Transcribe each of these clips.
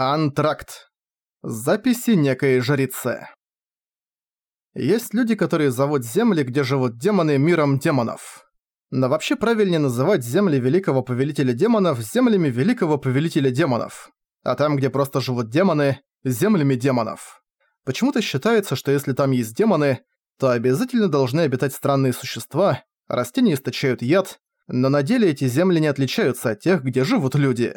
Антракт. Записи некой жрицы. Есть люди, которые зовут земли, где живут демоны, миром демонов. Но вообще правильнее называть земли Великого Повелителя Демонов землями Великого Повелителя Демонов. А там, где просто живут демоны, землями демонов. Почему-то считается, что если там есть демоны, то обязательно должны обитать странные существа, растения источают яд, но на деле эти земли не отличаются от тех, где живут люди.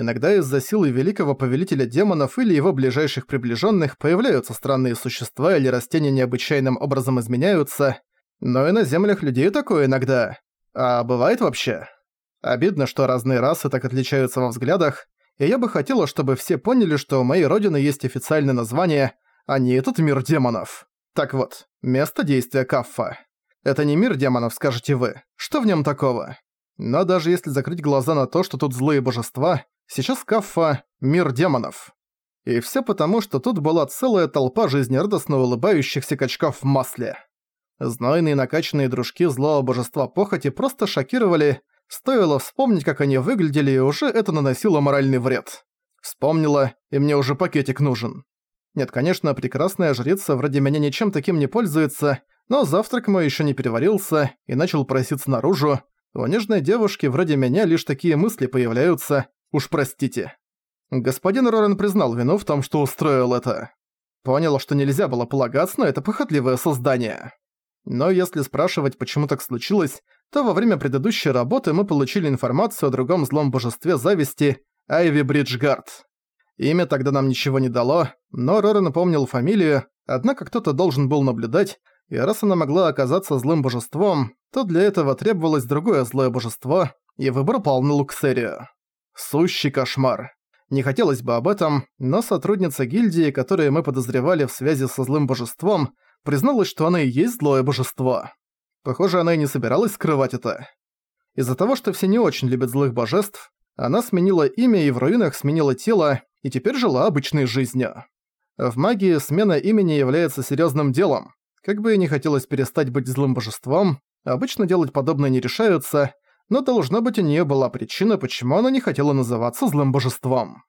Иногда из-за силы великого повелителя демонов или его ближайших приближенных появляются странные существа или растения необычайным образом изменяются, но и на землях людей такое иногда. А бывает вообще? Обидно, что разные расы так отличаются во взглядах, и я бы хотела, чтобы все поняли, что у моей родины есть официальное название, а не этот мир демонов. Так вот, место действия Каффа. Это не мир демонов, скажете вы. Что в нем такого? Но даже если закрыть глаза на то, что тут злые божества, Сейчас Каффа – мир демонов. И все потому, что тут была целая толпа жизнерадостно улыбающихся качков в масле. Знойные накачанные дружки злого божества похоти просто шокировали, стоило вспомнить, как они выглядели, и уже это наносило моральный вред. Вспомнила, и мне уже пакетик нужен. Нет, конечно, прекрасная жрица вроде меня ничем таким не пользуется, но завтрак мой еще не переварился и начал проситься наружу. У нежной девушки вроде меня лишь такие мысли появляются, Уж простите. Господин Рорен признал вину в том, что устроил это. Понял, что нельзя было полагаться на это похотливое создание. Но если спрашивать, почему так случилось, то во время предыдущей работы мы получили информацию о другом злом божестве зависти Айви Бриджгард. Имя тогда нам ничего не дало, но Рорен напомнил фамилию, однако кто-то должен был наблюдать, и раз она могла оказаться злым божеством, то для этого требовалось другое злое божество, и выбор пал на Луксерию. Сущий кошмар. Не хотелось бы об этом, но сотрудница гильдии, которую мы подозревали в связи со злым божеством, призналась, что она и есть злое божество. Похоже, она и не собиралась скрывать это. Из-за того, что все не очень любят злых божеств, она сменила имя и в руинах сменила тело, и теперь жила обычной жизнью. В магии смена имени является серьезным делом. Как бы и не хотелось перестать быть злым божеством, обычно делать подобное не решаются, но должно быть у нее была причина, почему она не хотела называться злым божеством.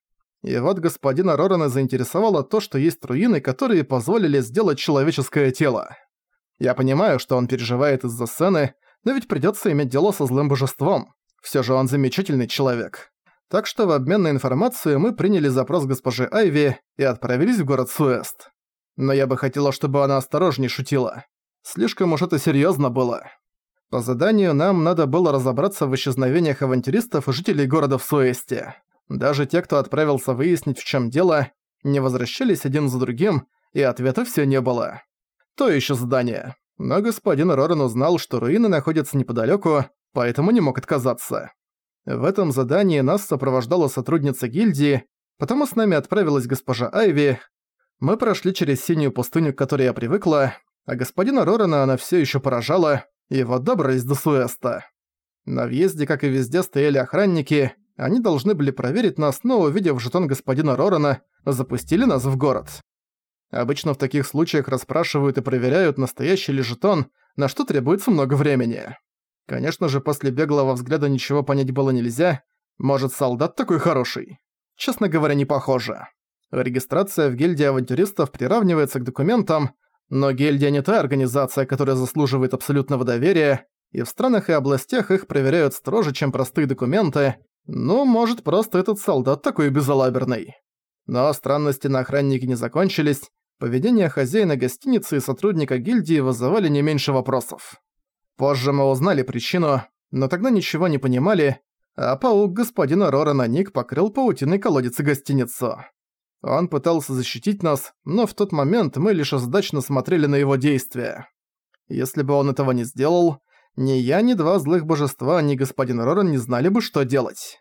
И вот господина Рорана заинтересовало то, что есть руины, которые позволили сделать человеческое тело. Я понимаю, что он переживает из-за сцены, но ведь придётся иметь дело со злым божеством. Всё же он замечательный человек. Так что в обмен на информацию мы приняли запрос госпожи Айви и отправились в город Суэст. Но я бы хотела, чтобы она осторожней шутила. Слишком уж это серьёзно было. По заданию нам надо было разобраться в исчезновениях авантюристов и жителей города в Суэсте. Даже те, кто отправился выяснить, в чем дело, не возвращались один за другим, и ответа все не было. То еще задание. Но господин Роран узнал, что руины находятся неподалеку, поэтому не мог отказаться. В этом задании нас сопровождала сотрудница гильдии, потому с нами отправилась госпожа Айви. Мы прошли через синюю пустыню, к которой я привыкла, а господина Рорана она все еще поражала, и добрались до Суэста. На въезде, как и везде, стояли охранники, они должны были проверить нас, но, увидев жетон господина Рорана, запустили нас в город. Обычно в таких случаях расспрашивают и проверяют, настоящий ли жетон, на что требуется много времени. Конечно же, после беглого взгляда ничего понять было нельзя. Может, солдат такой хороший? Честно говоря, не похоже. Регистрация в гильдии авантюристов приравнивается к документам, но гильдия не та организация, которая заслуживает абсолютного доверия, и в странах и областях их проверяют строже, чем простые документы. Ну, может, просто этот солдат такой безалаберный. Но странности на охраннике не закончились. Поведение хозяина гостиницы и сотрудника гильдии вызывали не меньше вопросов. Позже мы узнали причину, но тогда ничего не понимали, а паук господина Рорана Ник покрыл паутиной колодец и гостиницу. Он пытался защитить нас, но в тот момент мы лишь озадачно смотрели на его действия. Если бы он этого не сделал, ни я, ни два злых божества, ни господин Роран не знали бы, что делать.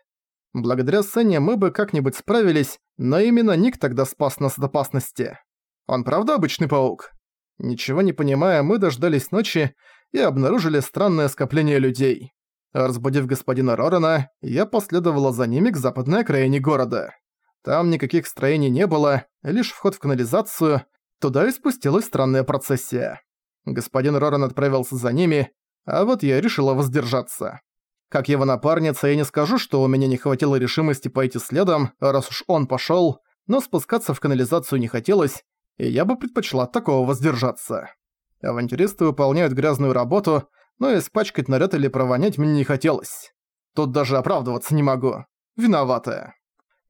Благодаря сцене мы бы как-нибудь справились, но именно Ник тогда спас нас от опасности. Он правда обычный паук? Ничего не понимая, мы дождались ночи и обнаружили странное скопление людей. Разбудив господина Рорана, я последовала за ними к западной окраине города. Там никаких строений не было, лишь вход в канализацию, туда и спустилась странная процессия. Господин Роран отправился за ними, а вот я решила воздержаться. Как его напарница, я не скажу, что у меня не хватило решимости пойти следом, раз уж он пошёл, но спускаться в канализацию не хотелось, и я бы предпочла такого воздержаться. Авантюристы выполняют грязную работу, но испачкать наряд или провонять мне не хотелось. Тут даже оправдываться не могу. Виноватая.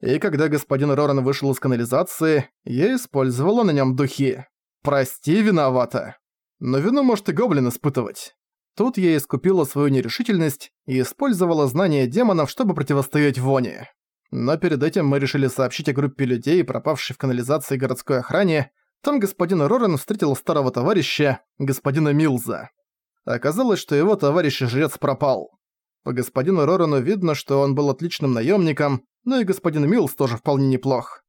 И когда господин Роран вышел из канализации, я использовала на нем духи. Прости, виновата. Но вину может и гоблин испытывать. Тут я искупила свою нерешительность и использовала знания демонов, чтобы противостоять воне. Но перед этим мы решили сообщить о группе людей, пропавшей в канализации городской охране. Там господин Рорен встретил старого товарища, господина Милза. Оказалось, что его товарищ-жрец пропал. По господину Рорану видно, что он был отличным наемником, но и господин Милз тоже вполне неплох.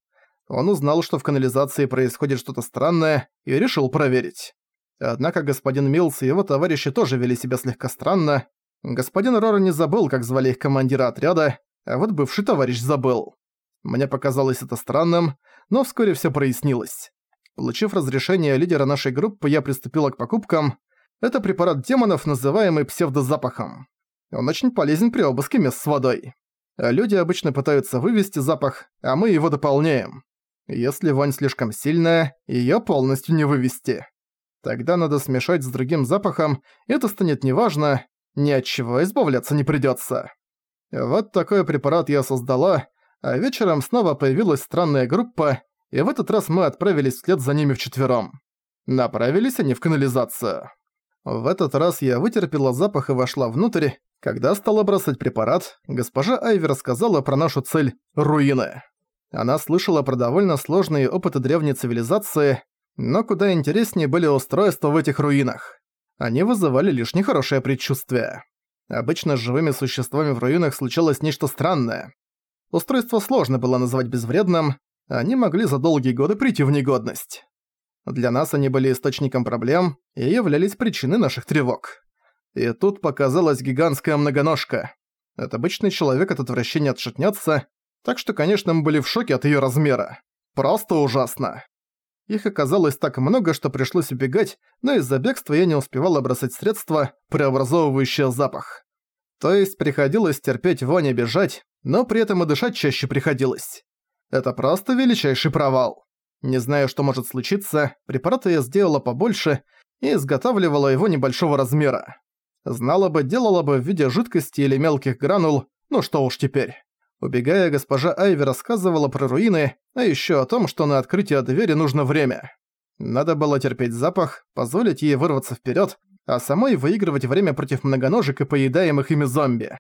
Он узнал, что в канализации происходит что-то странное, и решил проверить. Однако господин Милс и его товарищи тоже вели себя слегка странно. Господин Рора не забыл, как звали их командира отряда, а вот бывший товарищ забыл. Мне показалось это странным, но вскоре все прояснилось. Получив разрешение лидера нашей группы, я приступила к покупкам. Это препарат демонов, называемый псевдозапахом. Он очень полезен при обыске мест с водой. Люди обычно пытаются вывести запах, а мы его дополняем. Если вонь слишком сильная, её полностью не вывести. Тогда надо смешать с другим запахом, это станет неважно, ни от чего избавляться не придётся. Вот такой препарат я создала, а вечером снова появилась странная группа, и в этот раз мы отправились вслед за ними вчетвером. Направились они в канализацию. В этот раз я вытерпела запах и вошла внутрь. Когда стала бросать препарат, госпожа Айви рассказала про нашу цель – руины. Она слышала про довольно сложные опыты древней цивилизации, но куда интереснее были устройства в этих руинах. Они вызывали лишь нехорошее предчувствие. Обычно с живыми существами в руинах случалось нечто странное. Устройство сложно было назвать безвредным, они могли за долгие годы прийти в негодность. Для нас они были источником проблем и являлись причиной наших тревог. И тут показалась гигантская многоножка. От обычный человек от отвращения отшатнется, так что, конечно, мы были в шоке от её размера. Просто ужасно. Их оказалось так много, что пришлось убегать, но из-за бегства я не успевала бросать средства, преобразовывающие запах. То есть приходилось терпеть вонь и бежать, но при этом и дышать чаще приходилось. Это просто величайший провал. Не знаю, что может случиться, препарата я сделала побольше и изготавливала его небольшого размера. Знала бы, делала бы в виде жидкости или мелких гранул, ну что уж теперь. Убегая, госпожа Айви рассказывала про руины, а еще о том, что на открытие двери нужно время. Надо было терпеть запах, позволить ей вырваться вперед, а самой выигрывать время против многоножек и поедаемых ими зомби.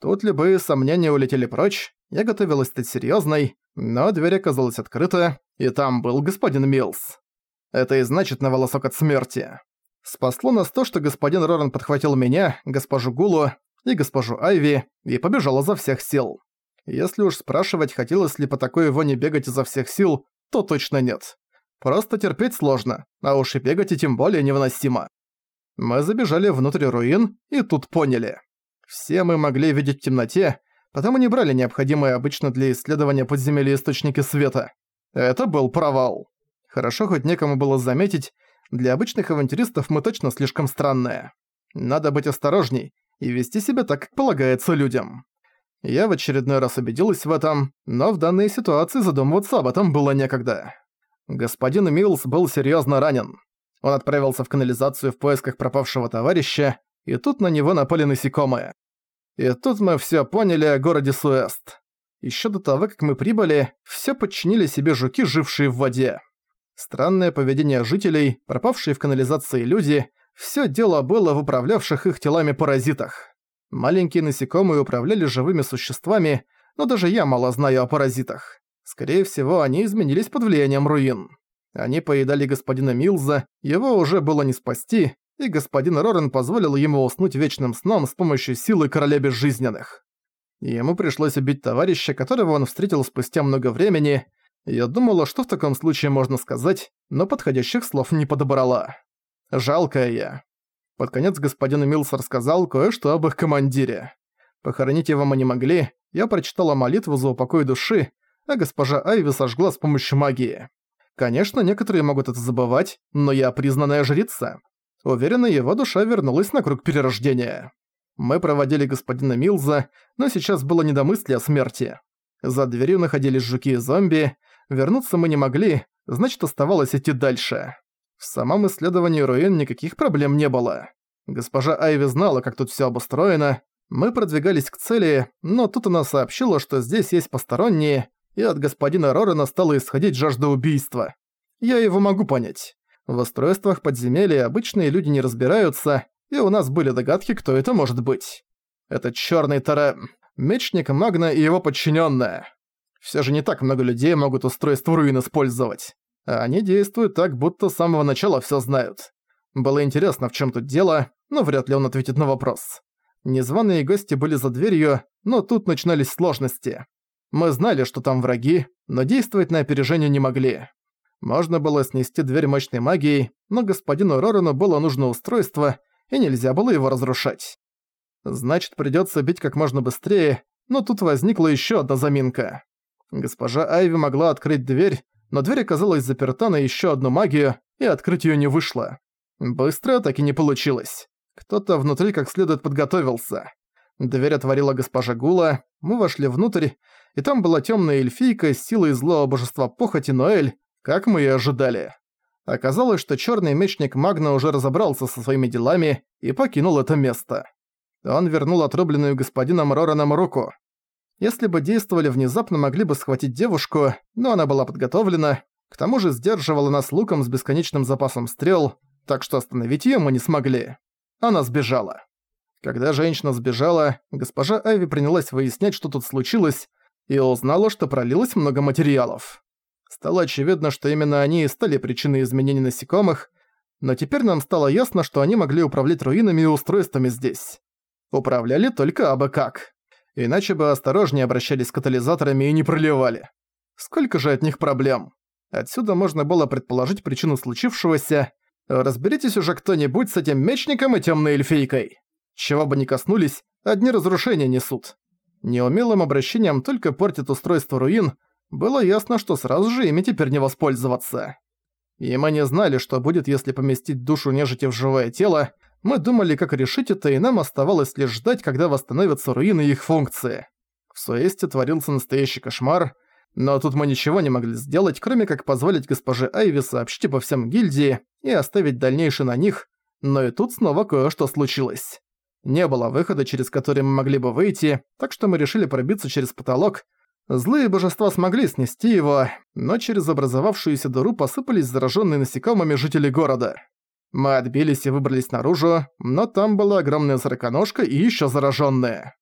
Тут любые сомнения улетели прочь, я готовилась стать серьезной, но дверь оказалась открыта, и там был господин Милс. Это и значит на волосок от смерти. Спасло нас то, что господин Роран подхватил меня, госпожу Гулу и госпожу Айви и побежал изо всех сил. Если уж спрашивать, хотелось ли по такой воне бегать изо всех сил, то точно нет. Просто терпеть сложно, а уж и бегать и тем более невыносимо. Мы забежали внутрь руин и тут поняли. Все мы могли видеть в темноте, потому не брали необходимые обычно для исследования подземелья источники света. Это был провал. Хорошо хоть некому было заметить, для обычных авантюристов мы точно слишком странные. Надо быть осторожней и вести себя так, как полагается людям. Я в очередной раз убедилась в этом, но в данной ситуации задумываться об этом было некогда. Господин Милс был серьезно ранен. Он отправился в канализацию в поисках пропавшего товарища, и тут на него напали насекомые. И тут мы все поняли о городе Суэст. Еще до того, как мы прибыли, все подчинили себе жуки, жившие в воде. Странное поведение жителей, пропавшие в канализации люди, все дело было в управлявших их телами паразитах. Маленькие насекомые управляли живыми существами, но даже я мало знаю о паразитах. Скорее всего, они изменились под влиянием руин. Они поедали господина Милза, его уже было не спасти, и господин Рорен позволил ему уснуть вечным сном с помощью силы короля безжизненных. Ему пришлось убить товарища, которого он встретил спустя много времени. Я думала, что в таком случае можно сказать, но подходящих слов не подобрала. Жалкая я. Под конец господин Милс рассказал кое-что об их командире. Похоронить его мы не могли, я прочитала молитву за упокой души, а госпожа Айви сожгла с помощью магии. Конечно, некоторые могут это забывать, но я признанная жрица. Уверена, его душа вернулась на круг перерождения. Мы проводили господина Милза, но сейчас было не до мысли о смерти. За дверью находились жуки и зомби, вернуться мы не могли, значит оставалось идти дальше. В самом исследовании руин никаких проблем не было. Госпожа Айви знала, как тут всё обустроено. Мы продвигались к цели, но тут она сообщила, что здесь есть посторонние, и от господина Рорена стала исходить жажда убийства. Я его могу понять. В устройствах подземелья обычные люди не разбираются, и у нас были догадки, кто это может быть. Это чёрный тара... Мечник Магна и его подчиненная. Все же не так много людей могут устройство руин использовать. А они действуют так, будто с самого начала все знают. Было интересно, в чем тут дело, но вряд ли он ответит на вопрос. Незваные гости были за дверью, но тут начинались сложности. Мы знали, что там враги, но действовать на опережение не могли. Можно было снести дверь мощной магией, но господину Рорану было нужно устройство, и нельзя было его разрушать. Значит, придётся бить как можно быстрее, но тут возникла ещё одна заминка. Госпожа Айви могла открыть дверь, но дверь оказалась заперта на ещё одну магию, и открыть её не вышло. Быстро так и не получилось. Кто-то внутри как следует подготовился. Дверь отворила госпожа Гула, мы вошли внутрь, и там была тёмная эльфийка с силой злого божества похоти Ноэль, как мы и ожидали. Оказалось, что чёрный мечник Магна уже разобрался со своими делами и покинул это место. Он вернул отрубленную господином Рораном руку. Если бы действовали внезапно, могли бы схватить девушку, но она была подготовлена, к тому же сдерживала нас луком с бесконечным запасом стрел, так что остановить её мы не смогли. Она сбежала. Когда женщина сбежала, госпожа Айви принялась выяснять, что тут случилось, и узнала, что пролилось много материалов. Стало очевидно, что именно они и стали причиной изменений насекомых, но теперь нам стало ясно, что они могли управлять руинами и устройствами здесь. Управляли только абы как. Иначе бы осторожнее обращались с катализаторами и не проливали. Сколько же от них проблем? Отсюда можно было предположить причину случившегося. Разберитесь уже кто-нибудь с этим мечником и темной эльфийкой. Чего бы ни коснулись, одни разрушения несут. Неумелым обращением только портит устройство руин, было ясно, что сразу же ими теперь не воспользоваться. И мы не знали, что будет, если поместить душу нежити в живое тело, мы думали, как решить это, и нам оставалось лишь ждать, когда восстановятся руины и их функции. В Суэсте творился настоящий кошмар, но тут мы ничего не могли сделать, кроме как позволить госпоже Айви сообщить обо всем гильдии и оставить дальнейшее на них, но и тут снова кое-что случилось. Не было выхода, через который мы могли бы выйти, так что мы решили пробиться через потолок. Злые божества смогли снести его, но через образовавшуюся дыру посыпались зараженные насекомыми жители города. Мы отбились и выбрались наружу, но там была огромная сороконожка и еще зараженная.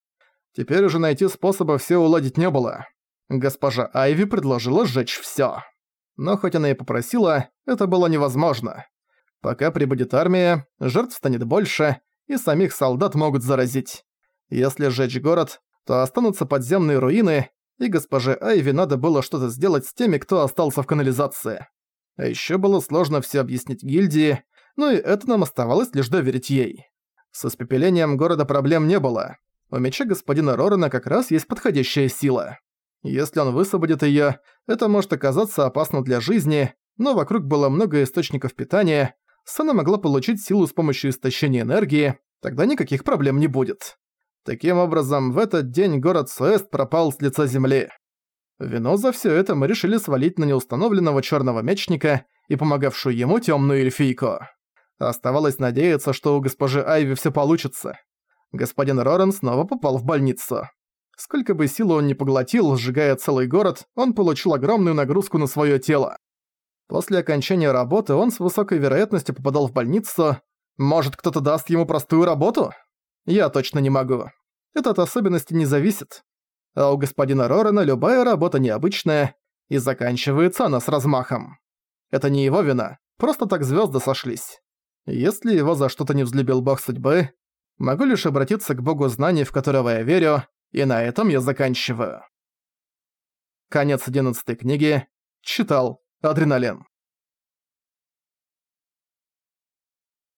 Теперь уже найти способа все уладить не было. Госпожа Айви предложила сжечь все. Но хоть она и попросила, это было невозможно. Пока прибудет армия, жертв станет больше, и самих солдат могут заразить. Если сжечь город, то останутся подземные руины, и госпоже Айви надо было что-то сделать с теми, кто остался в канализации. А ещё было сложно все объяснить гильдии, но и это нам оставалось лишь доверить ей. С испепелением города проблем не было. У меча господина Рорена как раз есть подходящая сила. Если он высвободит её, это может оказаться опасно для жизни, но вокруг было много источников питания, Сана могла получить силу с помощью истощения энергии, тогда никаких проблем не будет. Таким образом, в этот день город Суэст пропал с лица земли. Вино за всё это мы решили свалить на неустановленного чёрного мечника и помогавшую ему тёмную эльфийку. Оставалось надеяться, что у госпожи Айви всё получится. Господин Рорен снова попал в больницу. Сколько бы силы он ни поглотил, сжигая целый город, он получил огромную нагрузку на своё тело. После окончания работы он с высокой вероятностью попадал в больницу. Может, кто-то даст ему простую работу? Я точно не могу. Это от особенностей не зависит. А у господина Рорена любая работа необычная, и заканчивается она с размахом. Это не его вина, просто так звезды сошлись. Если его за что-то не взлюбил бог судьбы, могу лишь обратиться к богу знаний, в которого я верю, и на этом я заканчиваю. Конец 11 книги. Читал. Адреналин.